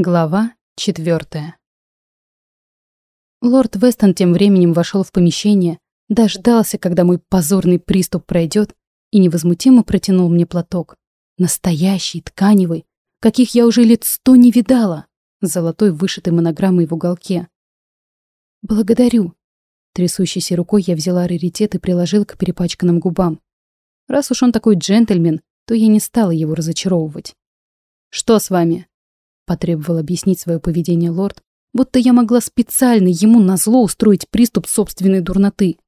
Глава четвертая. Лорд Вестон тем временем вошел в помещение, дождался, когда мой позорный приступ пройдет, и невозмутимо протянул мне платок. Настоящий, тканевый, каких я уже лет сто не видала, с золотой вышитой монограммой в уголке. «Благодарю». Трясущейся рукой я взяла раритет и приложила к перепачканным губам. Раз уж он такой джентльмен, то я не стала его разочаровывать. «Что с вами?» Потребовал объяснить свое поведение лорд, будто я могла специально ему назло устроить приступ собственной дурноты.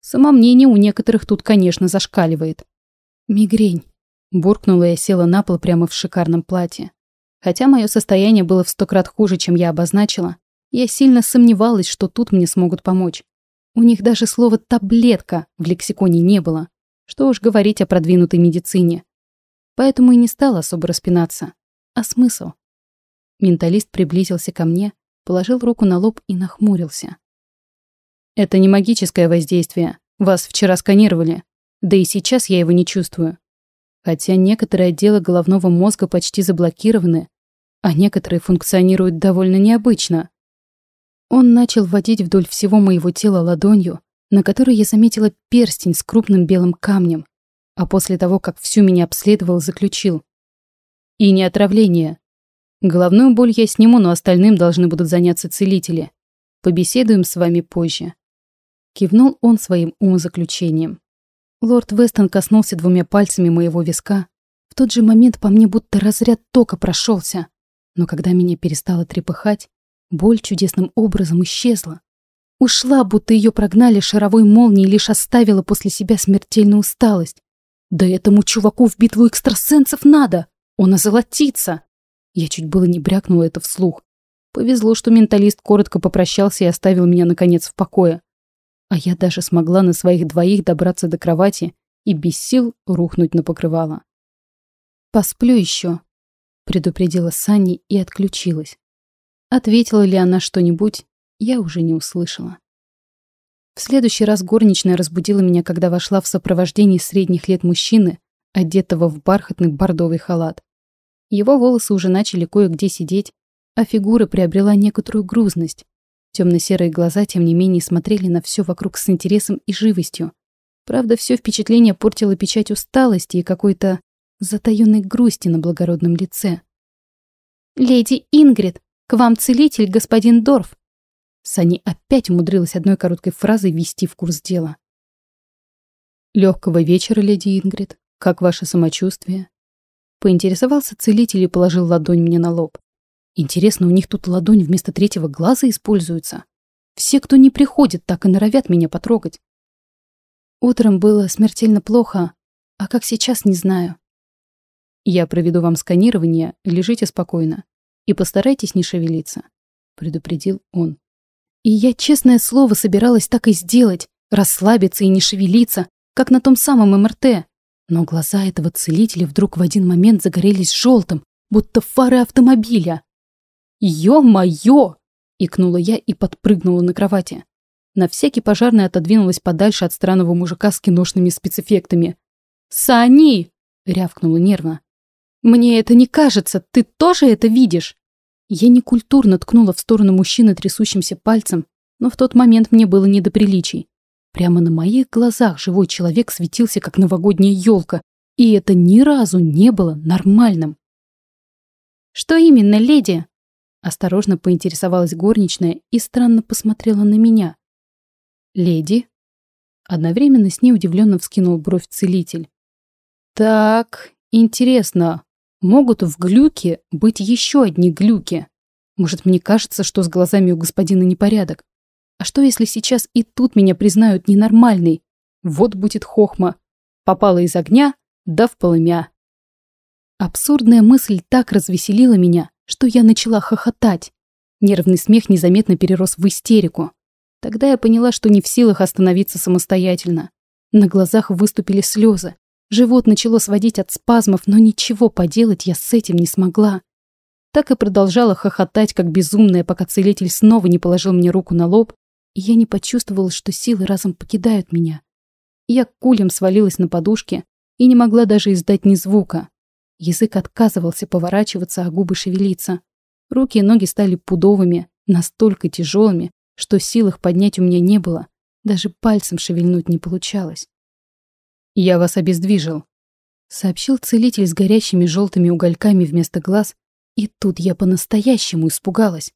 Самомнение у некоторых тут, конечно, зашкаливает. «Мигрень», — буркнула и села на пол прямо в шикарном платье. Хотя мое состояние было в сто крат хуже, чем я обозначила, я сильно сомневалась, что тут мне смогут помочь. У них даже слова «таблетка» в лексиконе не было. Что уж говорить о продвинутой медицине. Поэтому и не стала особо распинаться. А смысл? Менталист приблизился ко мне, положил руку на лоб и нахмурился. «Это не магическое воздействие. Вас вчера сканировали. Да и сейчас я его не чувствую. Хотя некоторые отделы головного мозга почти заблокированы, а некоторые функционируют довольно необычно». Он начал водить вдоль всего моего тела ладонью, на которой я заметила перстень с крупным белым камнем, а после того, как всю меня обследовал, заключил. «И не отравление. Головную боль я сниму, но остальным должны будут заняться целители. Побеседуем с вами позже. Кивнул он своим умозаключением. Лорд Вестон коснулся двумя пальцами моего виска. В тот же момент по мне будто разряд тока прошелся. Но когда меня перестало трепыхать, боль чудесным образом исчезла. Ушла, будто ее прогнали шаровой молнией, лишь оставила после себя смертельную усталость. Да этому чуваку в битву экстрасенсов надо! Он озолотится! Я чуть было не брякнула это вслух. Повезло, что менталист коротко попрощался и оставил меня, наконец, в покое. А я даже смогла на своих двоих добраться до кровати и без сил рухнуть на покрывало. «Посплю еще», — предупредила Санни и отключилась. Ответила ли она что-нибудь, я уже не услышала. В следующий раз горничная разбудила меня, когда вошла в сопровождении средних лет мужчины, одетого в бархатный бордовый халат. Его волосы уже начали кое-где сидеть, а фигура приобрела некоторую грузность. Темно-серые глаза, тем не менее, смотрели на все вокруг с интересом и живостью. Правда, все впечатление портило печать усталости и какой-то затаённой грусти на благородном лице. «Леди Ингрид, к вам целитель, господин Дорф!» Сани опять умудрилась одной короткой фразой ввести в курс дела. Легкого вечера, леди Ингрид. Как ваше самочувствие?» Поинтересовался целитель и положил ладонь мне на лоб. Интересно, у них тут ладонь вместо третьего глаза используется? Все, кто не приходит, так и норовят меня потрогать. Утром было смертельно плохо, а как сейчас, не знаю. Я проведу вам сканирование, лежите спокойно. И постарайтесь не шевелиться, предупредил он. И я, честное слово, собиралась так и сделать, расслабиться и не шевелиться, как на том самом МРТ. Но глаза этого целителя вдруг в один момент загорелись желтым, будто фары автомобиля. «Ё-моё!» — икнула я и подпрыгнула на кровати. На всякий пожарный отодвинулась подальше от странного мужика с киношными спецэффектами. «Сани!» — рявкнула нервно. «Мне это не кажется, ты тоже это видишь?» Я некультурно ткнула в сторону мужчины трясущимся пальцем, но в тот момент мне было не до приличий. Прямо на моих глазах живой человек светился, как новогодняя елка, и это ни разу не было нормальным. «Что именно, леди?» Осторожно поинтересовалась горничная и странно посмотрела на меня. «Леди?» Одновременно с ней удивленно вскинул бровь целитель. «Так, интересно, могут в глюке быть еще одни глюки? Может, мне кажется, что с глазами у господина непорядок? А что, если сейчас и тут меня признают ненормальной? Вот будет хохма. Попала из огня, да в полымя. Абсурдная мысль так развеселила меня, что я начала хохотать. Нервный смех незаметно перерос в истерику. Тогда я поняла, что не в силах остановиться самостоятельно. На глазах выступили слезы. Живот начало сводить от спазмов, но ничего поделать я с этим не смогла. Так и продолжала хохотать, как безумная, пока целитель снова не положил мне руку на лоб и я не почувствовала, что силы разом покидают меня. Я кулем свалилась на подушке и не могла даже издать ни звука. Язык отказывался поворачиваться, а губы шевелиться. Руки и ноги стали пудовыми, настолько тяжелыми, что сил их поднять у меня не было. Даже пальцем шевельнуть не получалось. «Я вас обездвижил», — сообщил целитель с горящими желтыми угольками вместо глаз, и тут я по-настоящему испугалась.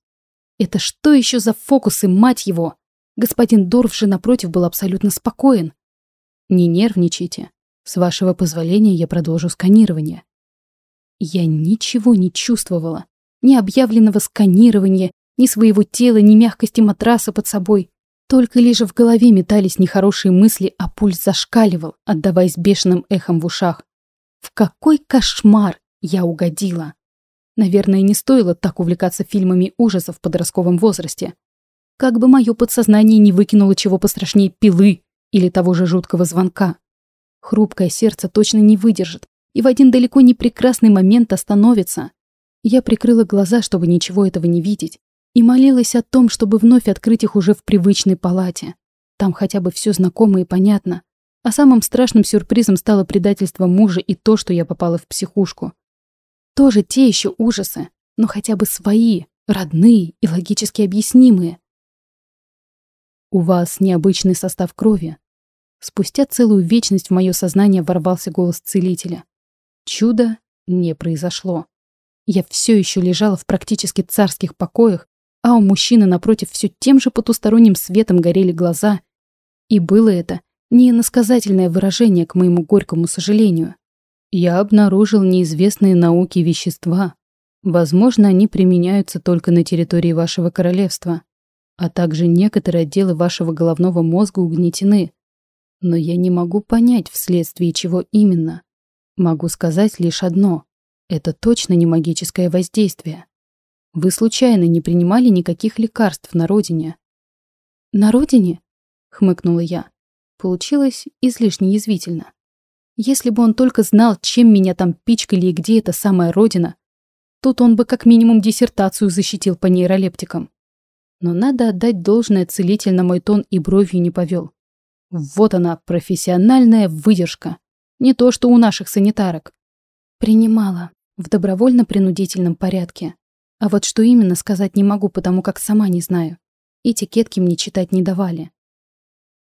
Это что еще за фокусы, мать его? Господин Дорф же напротив был абсолютно спокоен. Не нервничайте. С вашего позволения я продолжу сканирование. Я ничего не чувствовала. Ни объявленного сканирования, ни своего тела, ни мягкости матраса под собой. Только лишь в голове метались нехорошие мысли, а пульс зашкаливал, отдаваясь бешеным эхом в ушах. В какой кошмар я угодила! Наверное, не стоило так увлекаться фильмами ужасов в подростковом возрасте. Как бы мое подсознание не выкинуло чего пострашнее пилы или того же жуткого звонка. Хрупкое сердце точно не выдержит и в один далеко не прекрасный момент остановится. Я прикрыла глаза, чтобы ничего этого не видеть, и молилась о том, чтобы вновь открыть их уже в привычной палате. Там хотя бы все знакомо и понятно. А самым страшным сюрпризом стало предательство мужа и то, что я попала в психушку. Тоже те еще ужасы, но хотя бы свои, родные и логически объяснимые. У вас необычный состав крови. Спустя целую вечность в мое сознание ворвался голос целителя. Чудо не произошло. Я все еще лежала в практически царских покоях, а у мужчины напротив все тем же потусторонним светом горели глаза. И было это не иносказательное выражение к моему горькому сожалению. Я обнаружил неизвестные науке вещества. Возможно, они применяются только на территории вашего королевства, а также некоторые отделы вашего головного мозга угнетены. Но я не могу понять, вследствие чего именно. Могу сказать лишь одно. Это точно не магическое воздействие. Вы случайно не принимали никаких лекарств на родине? На родине? Хмыкнула я. Получилось излишне язвительно. Если бы он только знал, чем меня там пичкали и где эта самая родина, тут он бы как минимум диссертацию защитил по нейролептикам. Но надо отдать должное целитель на мой тон и бровью не повел. Вот она, профессиональная выдержка. Не то, что у наших санитарок. Принимала. В добровольно-принудительном порядке. А вот что именно сказать не могу, потому как сама не знаю. Этикетки мне читать не давали.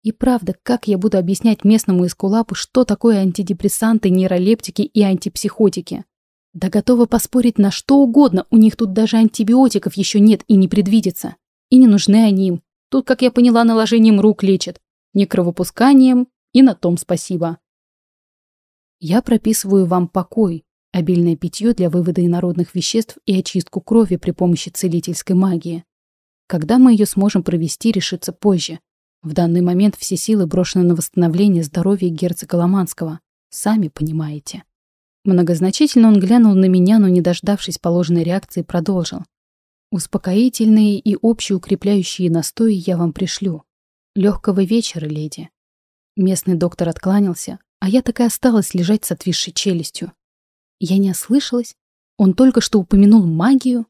И правда, как я буду объяснять местному эскулапу, что такое антидепрессанты, нейролептики и антипсихотики? Да готова поспорить на что угодно, у них тут даже антибиотиков еще нет и не предвидится. И не нужны они им. Тут, как я поняла, наложением рук лечат. Не кровопусканием, и на том спасибо. Я прописываю вам покой, обильное питье для вывода инородных веществ и очистку крови при помощи целительской магии. Когда мы ее сможем провести, решится позже. В данный момент все силы брошены на восстановление здоровья герцога Ломанского. Сами понимаете. Многозначительно он глянул на меня, но, не дождавшись положенной реакции, продолжил. Успокоительные и общеукрепляющие настои я вам пришлю. Легкого вечера, леди. Местный доктор откланялся, а я так и осталась лежать с отвисшей челюстью. Я не ослышалась. Он только что упомянул магию.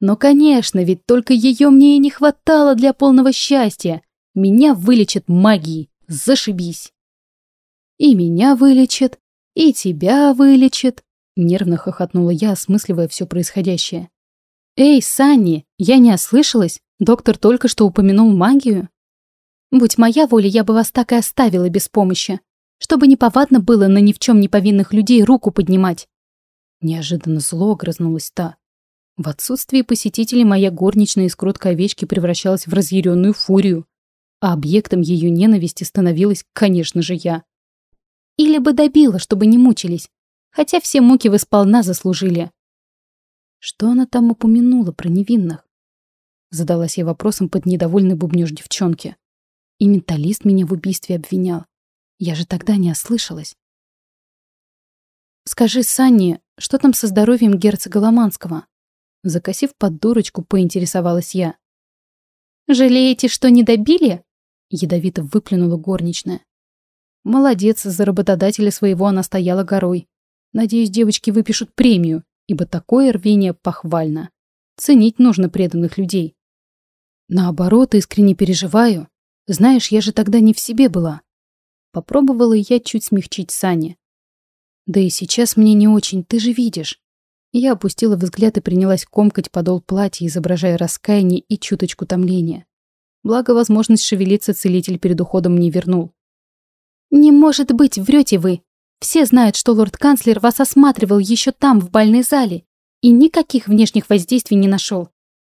Но, конечно, ведь только ее мне и не хватало для полного счастья. Меня вылечат магией. Зашибись. И меня вылечат, и тебя вылечат. Нервно хохотнула я, осмысливая все происходящее. «Эй, Санни, я не ослышалась? Доктор только что упомянул магию?» «Будь моя воля, я бы вас так и оставила без помощи, чтобы неповадно было на ни в чем не повинных людей руку поднимать». Неожиданно зло огрызнулась та. В отсутствие посетителей моя горничная из кроткой овечки превращалась в разъяренную фурию а объектом ее ненависти становилась, конечно же, я. Или бы добила, чтобы не мучились, хотя все муки вы сполна заслужили. Что она там упомянула про невинных? Задалась я вопросом под недовольный бубнёж девчонки. И менталист меня в убийстве обвинял. Я же тогда не ослышалась. «Скажи, Санни, что там со здоровьем герцога Ломанского?» Закосив под дурочку, поинтересовалась я. «Жалеете, что не добили?» Ядовито выплюнула горничная. Молодец, за работодателя своего она стояла горой. Надеюсь, девочки выпишут премию, ибо такое рвение похвально. Ценить нужно преданных людей. Наоборот, искренне переживаю. Знаешь, я же тогда не в себе была. Попробовала я чуть смягчить Сани. Да и сейчас мне не очень, ты же видишь. Я опустила взгляд и принялась комкать подол платья, изображая раскаяние и чуточку томления. Благо, возможность шевелиться целитель перед уходом не вернул. «Не может быть, врете вы! Все знают, что лорд-канцлер вас осматривал еще там, в бальной зале, и никаких внешних воздействий не нашел.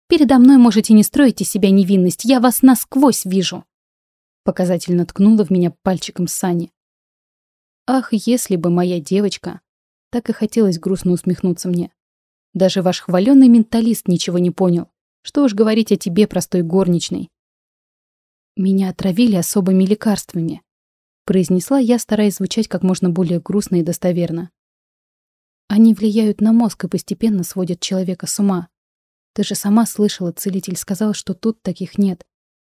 Передо мной можете не строить из себя невинность, я вас насквозь вижу!» Показательно ткнула в меня пальчиком Сани. «Ах, если бы моя девочка!» Так и хотелось грустно усмехнуться мне. Даже ваш хваленный менталист ничего не понял. Что уж говорить о тебе, простой горничной. Меня отравили особыми лекарствами, произнесла я, стараясь звучать как можно более грустно и достоверно. Они влияют на мозг и постепенно сводят человека с ума. Ты же сама слышала, целитель сказал, что тут таких нет.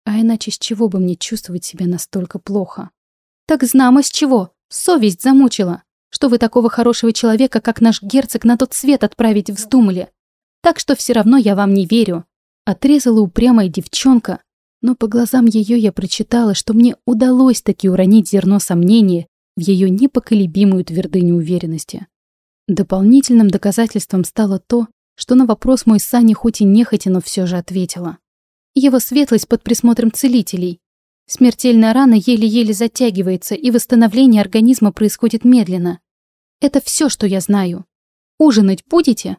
А иначе с чего бы мне чувствовать себя настолько плохо? Так знамо с чего. Совесть замучила что вы такого хорошего человека, как наш герцог, на тот свет отправить вздумали. Так что все равно я вам не верю. Отрезала упрямая девчонка, но по глазам ее я прочитала, что мне удалось таки уронить зерно сомнения в ее непоколебимую твердыню уверенности. Дополнительным доказательством стало то, что на вопрос мой Сани хоть и нехотя, но все же ответила. Его светлость под присмотром целителей. Смертельная рана еле-еле затягивается, и восстановление организма происходит медленно. Это все, что я знаю. Ужинать будете?